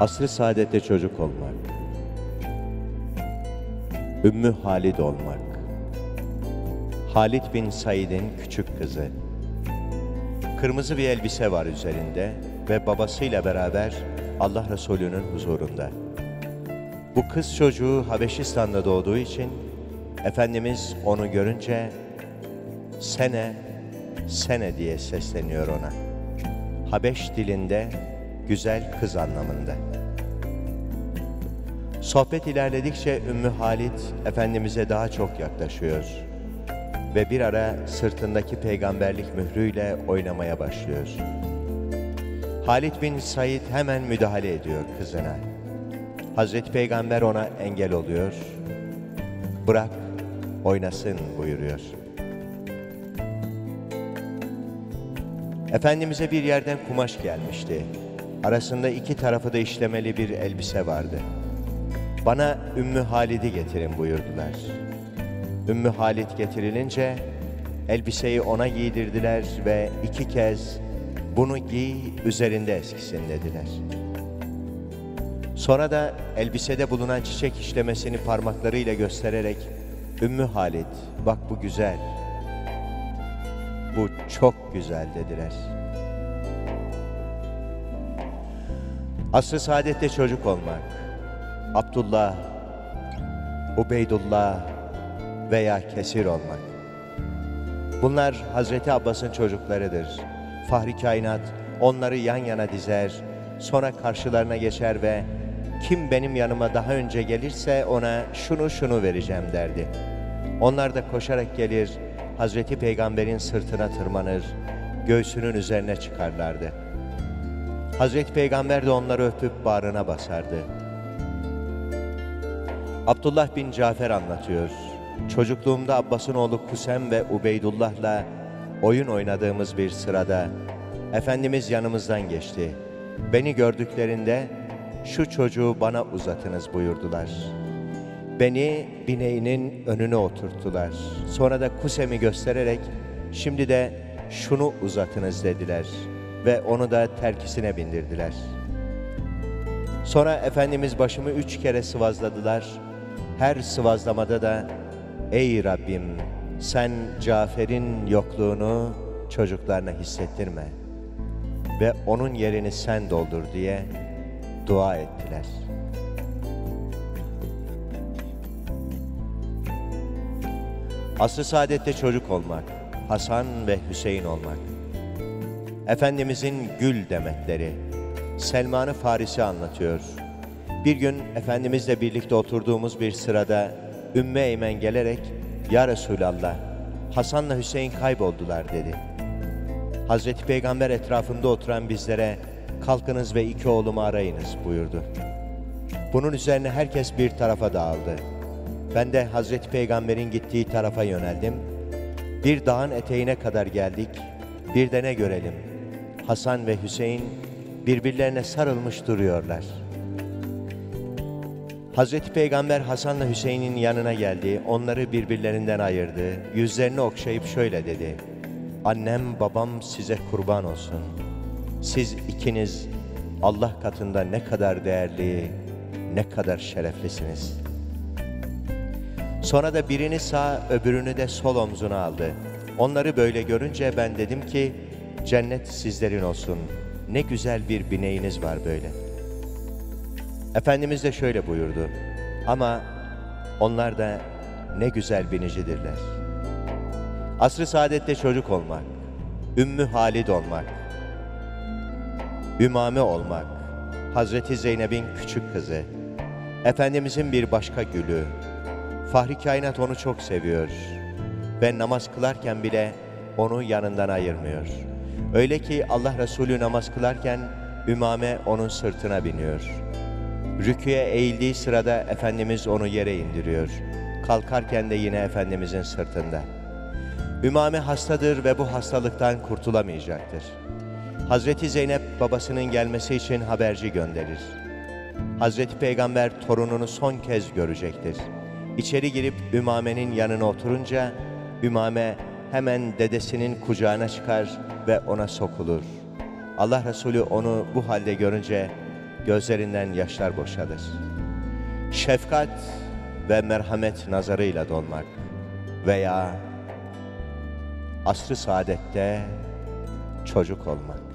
Asr-ı saadette çocuk olmak. Ümmü Halid olmak. Halid bin Said'in küçük kızı. Kırmızı bir elbise var üzerinde ve babasıyla beraber Allah Resulü'nün huzurunda. Bu kız çocuğu Habeşistan'da doğduğu için Efendimiz onu görünce sene sene diye sesleniyor ona. Habeş dilinde güzel kız anlamında. Sohbet ilerledikçe Ümmü Halit Efendimiz'e daha çok yaklaşıyor ve bir ara sırtındaki peygamberlik mührüyle oynamaya başlıyor. Halit bin Said hemen müdahale ediyor kızına. Hazreti Peygamber ona engel oluyor. Bırak, oynasın buyuruyor. Efendimiz'e bir yerden kumaş gelmişti. Arasında iki tarafı da işlemeli bir elbise vardı. Bana Ümmü Halid'i getirin buyurdular. Ümmü Halid getirilince elbiseyi ona giydirdiler ve iki kez bunu giy üzerinde eskisin dediler. Sonra da elbisede bulunan çiçek işlemesini parmaklarıyla göstererek Ümmü Halid bak bu güzel, bu çok güzel dediler. Asr-ı saadette çocuk olmak, Abdullah, Ubeydullah veya Kesir olmak. Bunlar Hazreti Abbas'ın çocuklarıdır. Fahri kainat onları yan yana dizer, sonra karşılarına geçer ve kim benim yanıma daha önce gelirse ona şunu şunu vereceğim derdi. Onlar da koşarak gelir, Hazreti Peygamber'in sırtına tırmanır, göğsünün üzerine çıkarlardı. Hazreti Peygamber de onları öpüp bağrına basardı. Abdullah bin Cafer anlatıyor. Çocukluğumda Abbas'ın oğlu Kusem ve Ubeydullah'la oyun oynadığımız bir sırada Efendimiz yanımızdan geçti. Beni gördüklerinde şu çocuğu bana uzatınız buyurdular. Beni bineğinin önüne oturttular. Sonra da Kusem'i göstererek şimdi de şunu uzatınız dediler ve onu da terkisine bindirdiler. Sonra Efendimiz başımı üç kere sıvazladılar. Her sıvazlamada da ey Rabbim sen Cafer'in yokluğunu çocuklarına hissettirme ve onun yerini sen doldur diye dua ettiler. Asr-ı saadette çocuk olmak, Hasan ve Hüseyin olmak. Efendimizin gül demetleri, Selman-ı Farisi anlatıyor. Bir gün Efendimizle birlikte oturduğumuz bir sırada Ümmü Eymen gelerek, Ya Resulallah, Hasan'la Hüseyin kayboldular dedi. Hazreti Peygamber etrafında oturan bizlere, kalkınız ve iki oğlumu arayınız buyurdu. Bunun üzerine herkes bir tarafa dağıldı. Ben de Hazreti Peygamber'in gittiği tarafa yöneldim. Bir dağın eteğine kadar geldik. Bir de ne görelim? Hasan ve Hüseyin birbirlerine sarılmış duruyorlar. Hazreti Peygamber Hasan'la Hüseyin'in yanına geldi. Onları birbirlerinden ayırdı. Yüzlerini okşayıp şöyle dedi. Annem babam size kurban olsun. Siz ikiniz Allah katında ne kadar değerli, ne kadar şereflisiniz.'' Sonra da birini sağ, öbürünü de sol omzuna aldı. Onları böyle görünce ben dedim ki, cennet sizlerin olsun. Ne güzel bir bineğiniz var böyle. Efendimiz de şöyle buyurdu. Ama onlar da ne güzel binicidirler. Asr-ı saadette çocuk olmak, Ümmü Halid olmak, Ümame olmak, Hazreti Zeynep'in küçük kızı, Efendimizin bir başka gülü, Fahri kainat onu çok seviyor ve namaz kılarken bile onu yanından ayırmıyor. Öyle ki Allah Resulü namaz kılarken Ümame onun sırtına biniyor. Rüküye eğildiği sırada Efendimiz onu yere indiriyor. Kalkarken de yine Efendimizin sırtında. Ümame hastadır ve bu hastalıktan kurtulamayacaktır. Hazreti Zeynep babasının gelmesi için haberci gönderir. Hazreti Peygamber torununu son kez görecektir. İçeri girip Ümame'nin yanına oturunca Ümame hemen dedesinin kucağına çıkar ve ona sokulur. Allah Resulü onu bu halde görünce gözlerinden yaşlar boşalır. Şefkat ve merhamet nazarıyla dolmak veya asrı saadette çocuk olmak.